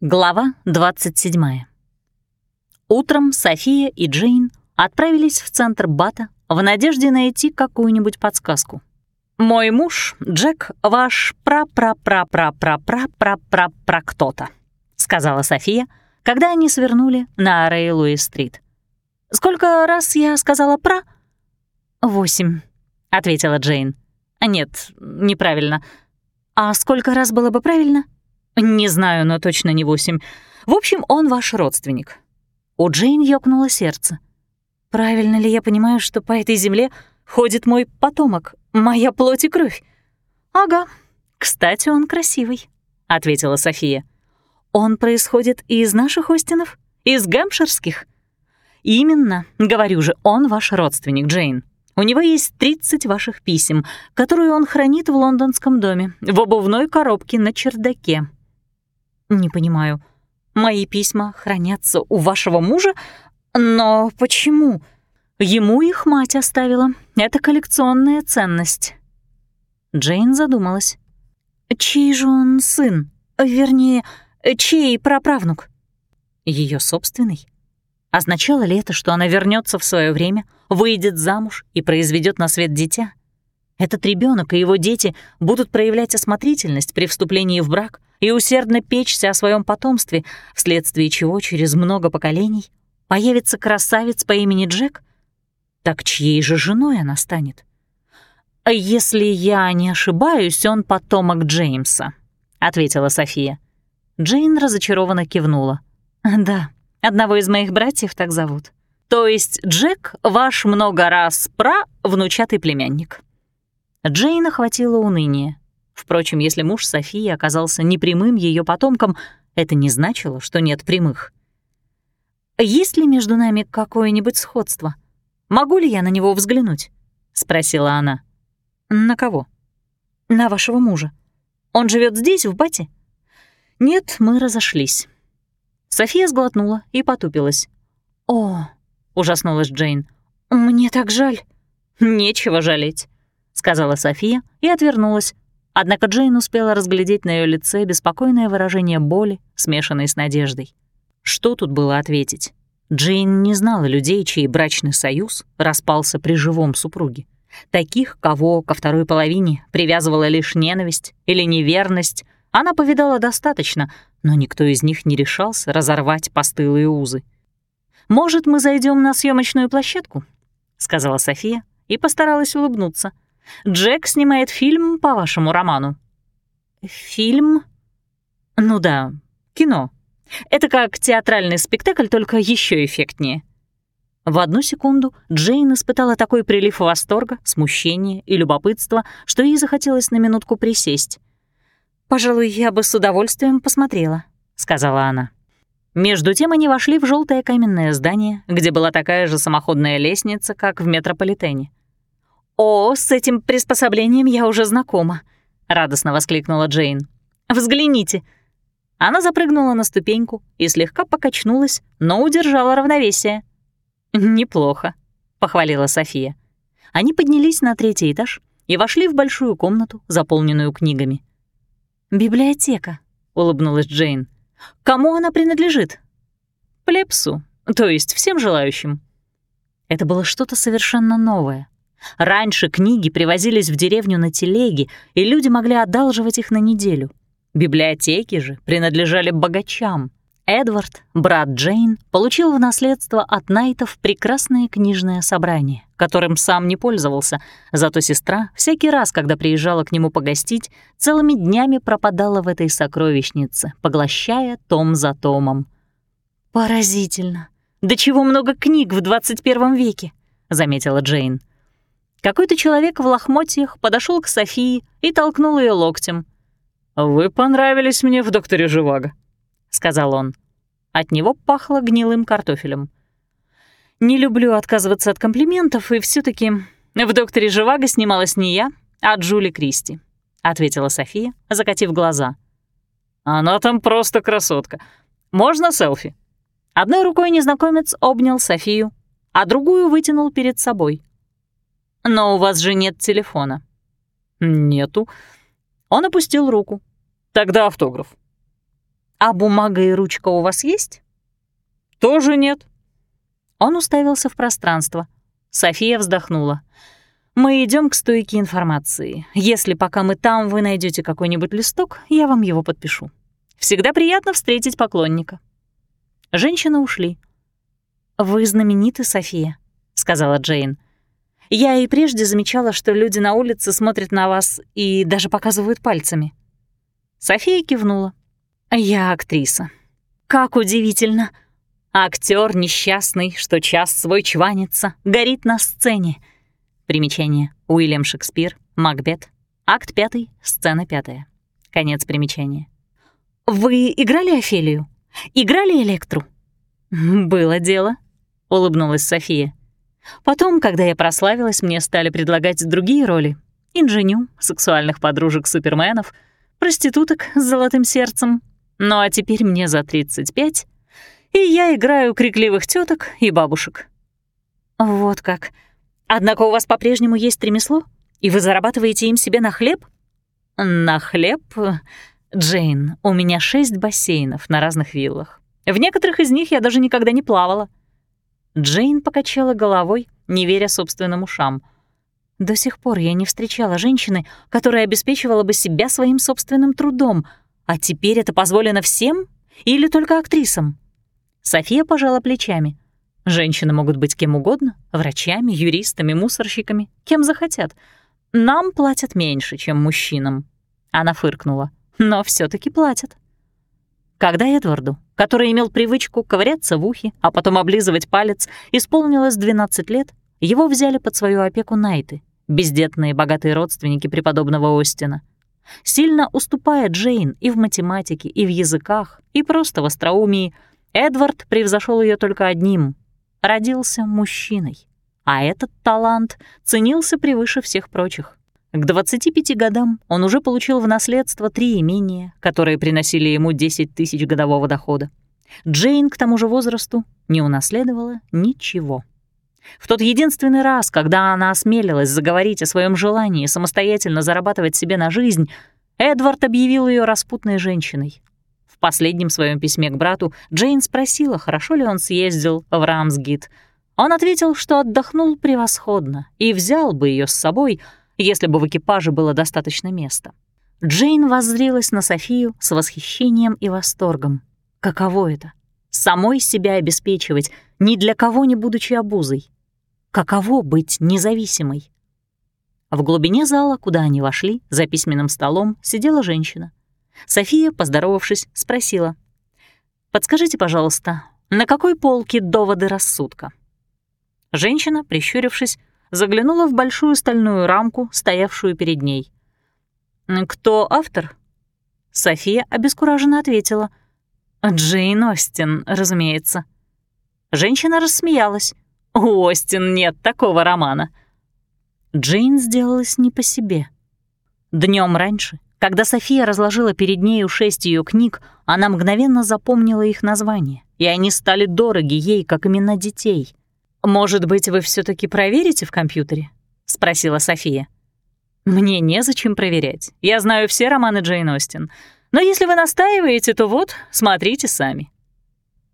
Глава 27. Утром София и Джейн отправились в центр Бата в надежде найти какую-нибудь подсказку. «Мой муж, Джек, ваш пра-пра-пра-пра-пра-пра-пра-пра кто-то», сказала София, когда они свернули на Рэй-Луис-стрит. «Сколько раз я сказала «пра»?» «Восемь», — ответила Джейн. «Нет, неправильно. А сколько раз было бы правильно?» «Не знаю, но точно не восемь. В общем, он ваш родственник». У Джейн ёкнуло сердце. «Правильно ли я понимаю, что по этой земле ходит мой потомок, моя плоть и кровь?» «Ага. Кстати, он красивый», — ответила София. «Он происходит из наших Остинов? Из гэмпширских?» «Именно. Говорю же, он ваш родственник, Джейн. У него есть 30 ваших писем, которые он хранит в лондонском доме, в обувной коробке на чердаке. «Не понимаю. Мои письма хранятся у вашего мужа? Но почему? Ему их мать оставила. Это коллекционная ценность». Джейн задумалась. «Чей же он сын? Вернее, чей праправнук?» Ее собственный? Означало ли это, что она вернется в свое время, выйдет замуж и произведет на свет дитя? Этот ребенок и его дети будут проявлять осмотрительность при вступлении в брак и усердно печься о своем потомстве, вследствие чего через много поколений появится красавец по имени Джек? Так чьей же женой она станет? «Если я не ошибаюсь, он потомок Джеймса», — ответила София. Джейн разочарованно кивнула. «Да, одного из моих братьев так зовут. То есть Джек — ваш много раз пра-внучатый племянник». Джейн охватило уныние. Впрочем, если муж Софии оказался непрямым ее потомком, это не значило, что нет прямых. «Есть ли между нами какое-нибудь сходство? Могу ли я на него взглянуть?» — спросила она. «На кого?» «На вашего мужа. Он живет здесь, в Бате?» «Нет, мы разошлись». София сглотнула и потупилась. «О!» — ужаснулась Джейн. «Мне так жаль». «Нечего жалеть сказала София и отвернулась. Однако Джейн успела разглядеть на ее лице беспокойное выражение боли, смешанной с надеждой. Что тут было ответить? Джейн не знала людей, чей брачный союз распался при живом супруге. Таких, кого ко второй половине привязывала лишь ненависть или неверность, она повидала достаточно, но никто из них не решался разорвать постылые узы. «Может, мы зайдем на съемочную площадку?» — сказала София и постаралась улыбнуться — Джек снимает фильм по вашему роману». «Фильм?» «Ну да, кино. Это как театральный спектакль, только еще эффектнее». В одну секунду Джейн испытала такой прилив восторга, смущения и любопытства, что ей захотелось на минутку присесть. «Пожалуй, я бы с удовольствием посмотрела», — сказала она. Между тем они вошли в желтое каменное здание, где была такая же самоходная лестница, как в метрополитене. «О, с этим приспособлением я уже знакома», — радостно воскликнула Джейн. «Взгляните». Она запрыгнула на ступеньку и слегка покачнулась, но удержала равновесие. «Неплохо», — похвалила София. Они поднялись на третий этаж и вошли в большую комнату, заполненную книгами. «Библиотека», — улыбнулась Джейн. «Кому она принадлежит?» «Плепсу, то есть всем желающим». Это было что-то совершенно новое. Раньше книги привозились в деревню на телеге, и люди могли одалживать их на неделю. Библиотеки же принадлежали богачам. Эдвард, брат Джейн, получил в наследство от Найтов прекрасное книжное собрание, которым сам не пользовался, зато сестра всякий раз, когда приезжала к нему погостить, целыми днями пропадала в этой сокровищнице, поглощая том за томом. «Поразительно! Да чего много книг в 21 веке!» — заметила Джейн. Какой-то человек в лохмотьях подошел к Софии и толкнул ее локтем. «Вы понравились мне в докторе Живаго», — сказал он. От него пахло гнилым картофелем. «Не люблю отказываться от комплиментов, и все таки в докторе Живаго снималась не я, а Джули Кристи», — ответила София, закатив глаза. «Она там просто красотка. Можно селфи?» Одной рукой незнакомец обнял Софию, а другую вытянул перед собой — «Но у вас же нет телефона». «Нету». Он опустил руку. «Тогда автограф». «А бумага и ручка у вас есть?» «Тоже нет». Он уставился в пространство. София вздохнула. «Мы идем к стойке информации. Если пока мы там, вы найдете какой-нибудь листок, я вам его подпишу. Всегда приятно встретить поклонника». Женщины ушли. «Вы знамениты, София», — сказала Джейн. «Я и прежде замечала, что люди на улице смотрят на вас и даже показывают пальцами». София кивнула. «Я актриса». «Как удивительно!» Актер несчастный, что час свой чванится, горит на сцене. Примечание. Уильям Шекспир, Макбет. Акт пятый, сцена пятая. Конец примечания. «Вы играли Офелию? Играли Электру?» «Было дело», — улыбнулась София. «Потом, когда я прославилась, мне стали предлагать другие роли. Инженю, сексуальных подружек суперменов, проституток с золотым сердцем. Ну а теперь мне за 35, и я играю крикливых теток и бабушек». «Вот как. Однако у вас по-прежнему есть ремесло, и вы зарабатываете им себе на хлеб?» «На хлеб? Джейн, у меня шесть бассейнов на разных виллах. В некоторых из них я даже никогда не плавала». Джейн покачала головой, не веря собственным ушам. «До сих пор я не встречала женщины, которая обеспечивала бы себя своим собственным трудом, а теперь это позволено всем или только актрисам?» София пожала плечами. Женщины могут быть кем угодно — врачами, юристами, мусорщиками, кем захотят. Нам платят меньше, чем мужчинам. Она фыркнула. Но все таки платят. Когда Эдварду, который имел привычку ковыряться в ухе, а потом облизывать палец, исполнилось 12 лет, его взяли под свою опеку Найты, бездетные богатые родственники преподобного Остина. Сильно уступая Джейн и в математике, и в языках, и просто в остроумии — Эдвард превзошел ее только одним — родился мужчиной. А этот талант ценился превыше всех прочих. К 25 годам он уже получил в наследство три имения, которые приносили ему 10 тысяч годового дохода. Джейн к тому же возрасту не унаследовала ничего. В тот единственный раз, когда она осмелилась заговорить о своем желании самостоятельно зарабатывать себе на жизнь, Эдвард объявил ее распутной женщиной, в последнем своем письме к брату Джейн спросила, хорошо ли он съездил в Рамсгит. Он ответил, что отдохнул превосходно и взял бы ее с собой, если бы в экипаже было достаточно места. Джейн воззрилась на Софию с восхищением и восторгом. Каково это? Самой себя обеспечивать, ни для кого не будучи обузой. Каково быть независимой? В глубине зала, куда они вошли, за письменным столом сидела женщина. София, поздоровавшись, спросила. «Подскажите, пожалуйста, на какой полке доводы рассудка?» Женщина, прищурившись, заглянула в большую стальную рамку, стоявшую перед ней. «Кто автор?» София обескураженно ответила. «Джейн Остин, разумеется». Женщина рассмеялась. «У Остин нет такого романа». Джейн сделалась не по себе. Днем раньше когда София разложила перед нею шесть ее книг, она мгновенно запомнила их названия, и они стали дороги ей, как имена детей. «Может быть, вы все таки проверите в компьютере?» — спросила София. «Мне незачем проверять. Я знаю все романы Джейн Остин. Но если вы настаиваете, то вот, смотрите сами».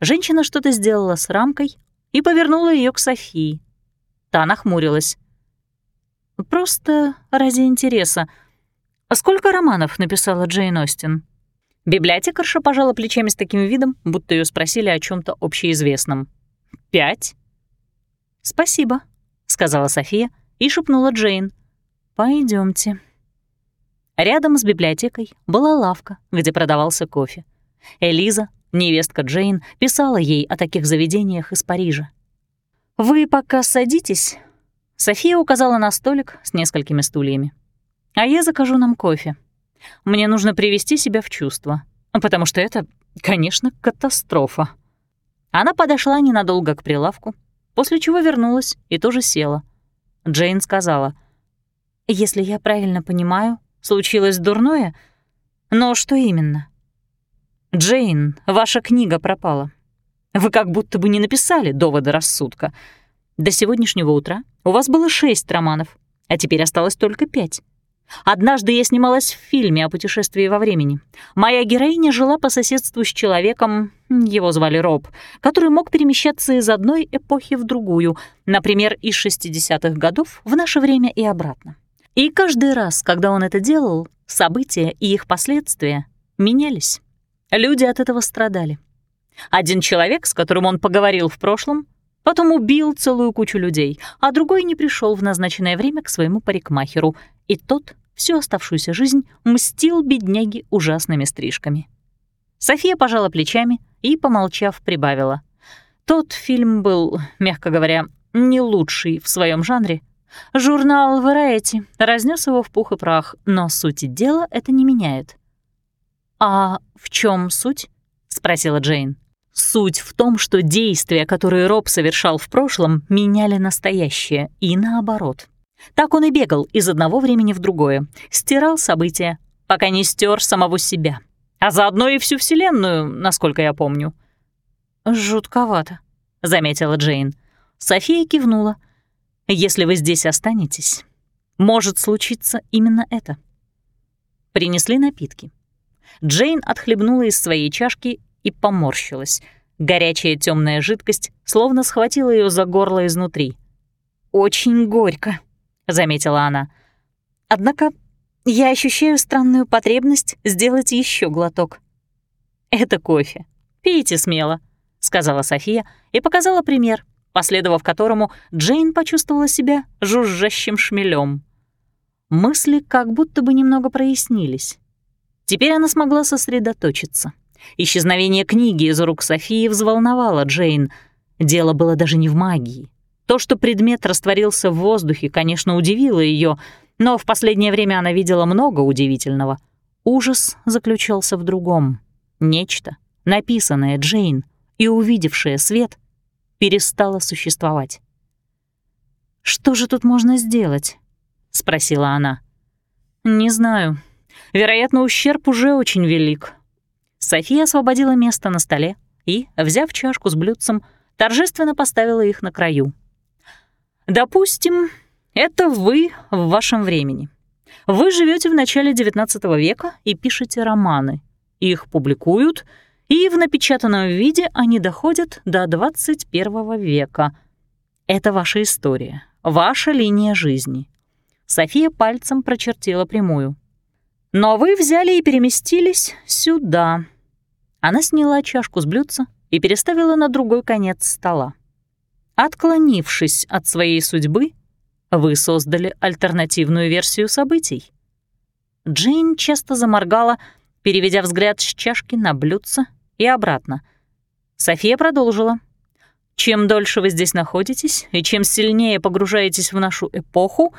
Женщина что-то сделала с рамкой и повернула ее к Софии. Та нахмурилась. «Просто ради интереса», а сколько романов написала Джейн Остин? Библиотекарша пожала плечами с таким видом, будто ее спросили о чем то общеизвестном. «Пять?» «Спасибо», — сказала София и шепнула Джейн. Пойдемте. Рядом с библиотекой была лавка, где продавался кофе. Элиза, невестка Джейн, писала ей о таких заведениях из Парижа. «Вы пока садитесь», — София указала на столик с несколькими стульями. А я закажу нам кофе. Мне нужно привести себя в чувство, потому что это, конечно, катастрофа». Она подошла ненадолго к прилавку, после чего вернулась и тоже села. Джейн сказала, «Если я правильно понимаю, случилось дурное, но что именно?» «Джейн, ваша книга пропала. Вы как будто бы не написали доводы рассудка. До сегодняшнего утра у вас было шесть романов, а теперь осталось только пять. Однажды я снималась в фильме о путешествии во времени. Моя героиня жила по соседству с человеком, его звали Роб, который мог перемещаться из одной эпохи в другую, например, из 60-х годов в наше время и обратно. И каждый раз, когда он это делал, события и их последствия менялись. Люди от этого страдали. Один человек, с которым он поговорил в прошлом, потом убил целую кучу людей, а другой не пришел в назначенное время к своему парикмахеру, и тот всю оставшуюся жизнь мстил бедняге ужасными стрижками. София пожала плечами и, помолчав, прибавила. Тот фильм был, мягко говоря, не лучший в своем жанре. Журнал Variety разнес его в пух и прах, но сути дела это не меняет. «А в чем суть?» — спросила Джейн. Суть в том, что действия, которые Роб совершал в прошлом, меняли настоящее, и наоборот. Так он и бегал из одного времени в другое, стирал события, пока не стер самого себя, а заодно и всю Вселенную, насколько я помню. «Жутковато», — заметила Джейн. София кивнула. «Если вы здесь останетесь, может случиться именно это». Принесли напитки. Джейн отхлебнула из своей чашки и поморщилась. Горячая темная жидкость словно схватила ее за горло изнутри. «Очень горько», — заметила она. «Однако я ощущаю странную потребность сделать еще глоток». «Это кофе. Пейте смело», — сказала София и показала пример, последовав которому Джейн почувствовала себя жужжащим шмелем. Мысли как будто бы немного прояснились. Теперь она смогла сосредоточиться. Исчезновение книги из рук Софии взволновало Джейн. Дело было даже не в магии. То, что предмет растворился в воздухе, конечно, удивило ее, но в последнее время она видела много удивительного. Ужас заключался в другом. Нечто, написанное Джейн и увидевшее свет, перестало существовать. «Что же тут можно сделать?» — спросила она. «Не знаю. Вероятно, ущерб уже очень велик». София освободила место на столе и, взяв чашку с блюдцем, торжественно поставила их на краю. Допустим, это вы в вашем времени. Вы живете в начале XIX века и пишете романы. Их публикуют, и в напечатанном виде они доходят до XXI века. Это ваша история, ваша линия жизни. София пальцем прочертила прямую. Но вы взяли и переместились сюда. Она сняла чашку с блюдца и переставила на другой конец стола. Отклонившись от своей судьбы, вы создали альтернативную версию событий. Джейн часто заморгала, переведя взгляд с чашки на блюдце и обратно. София продолжила. «Чем дольше вы здесь находитесь и чем сильнее погружаетесь в нашу эпоху,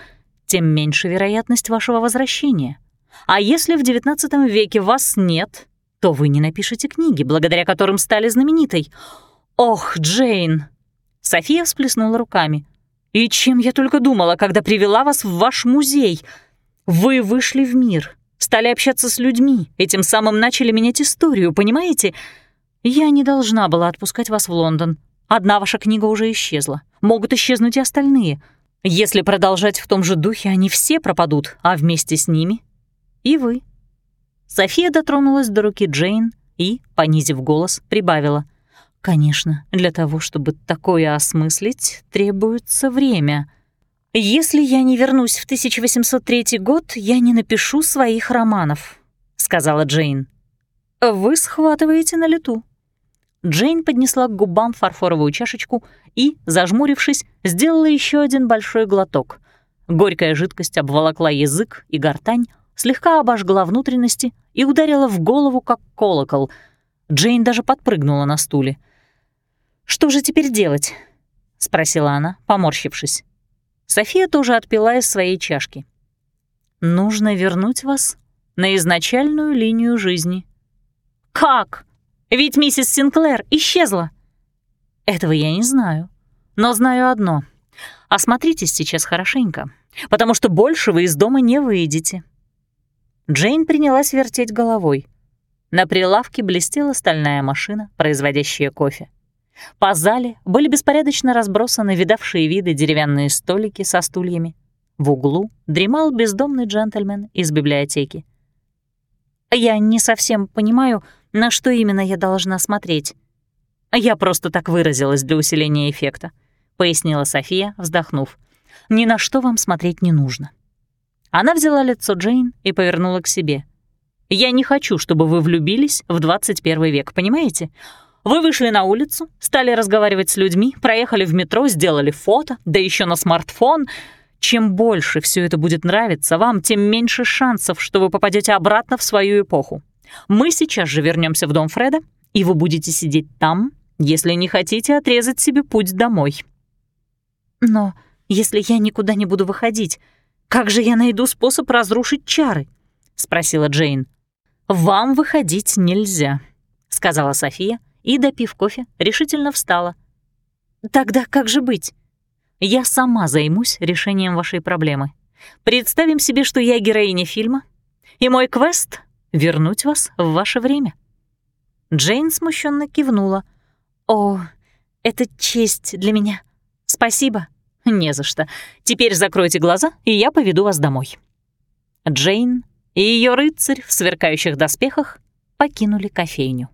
тем меньше вероятность вашего возвращения. А если в XIX веке вас нет, то вы не напишете книги, благодаря которым стали знаменитой. Ох, Джейн, София всплеснула руками. «И чем я только думала, когда привела вас в ваш музей? Вы вышли в мир, стали общаться с людьми, этим самым начали менять историю, понимаете? Я не должна была отпускать вас в Лондон. Одна ваша книга уже исчезла. Могут исчезнуть и остальные. Если продолжать в том же духе, они все пропадут, а вместе с ними — и вы». София дотронулась до руки Джейн и, понизив голос, прибавила — Конечно, для того, чтобы такое осмыслить, требуется время. Если я не вернусь в 1803 год, я не напишу своих романов, сказала Джейн. Вы схватываете на лету. Джейн поднесла к губам фарфоровую чашечку и, зажмурившись, сделала еще один большой глоток. Горькая жидкость обволокла язык и гортань, слегка обожгла внутренности и ударила в голову, как колокол. Джейн даже подпрыгнула на стуле — «Что же теперь делать?» — спросила она, поморщившись. София тоже отпила из своей чашки. «Нужно вернуть вас на изначальную линию жизни». «Как? Ведь миссис Синклер исчезла». «Этого я не знаю, но знаю одно. Осмотритесь сейчас хорошенько, потому что больше вы из дома не выйдете». Джейн принялась вертеть головой. На прилавке блестела стальная машина, производящая кофе. По зале были беспорядочно разбросаны видавшие виды деревянные столики со стульями. В углу дремал бездомный джентльмен из библиотеки. «Я не совсем понимаю, на что именно я должна смотреть». «Я просто так выразилась для усиления эффекта», — пояснила София, вздохнув. «Ни на что вам смотреть не нужно». Она взяла лицо Джейн и повернула к себе. «Я не хочу, чтобы вы влюбились в 21 век, понимаете? Вы вышли на улицу, стали разговаривать с людьми, проехали в метро, сделали фото, да еще на смартфон. Чем больше все это будет нравиться вам, тем меньше шансов, что вы попадете обратно в свою эпоху. Мы сейчас же вернемся в дом Фреда, и вы будете сидеть там, если не хотите отрезать себе путь домой. Но если я никуда не буду выходить, как же я найду способ разрушить чары? спросила Джейн. Вам выходить нельзя, сказала София и, допив кофе, решительно встала. Тогда как же быть? Я сама займусь решением вашей проблемы. Представим себе, что я героиня фильма, и мой квест — вернуть вас в ваше время. Джейн смущенно кивнула — «О, это честь для меня. Спасибо». «Не за что. Теперь закройте глаза, и я поведу вас домой». Джейн и ее рыцарь в сверкающих доспехах покинули кофейню.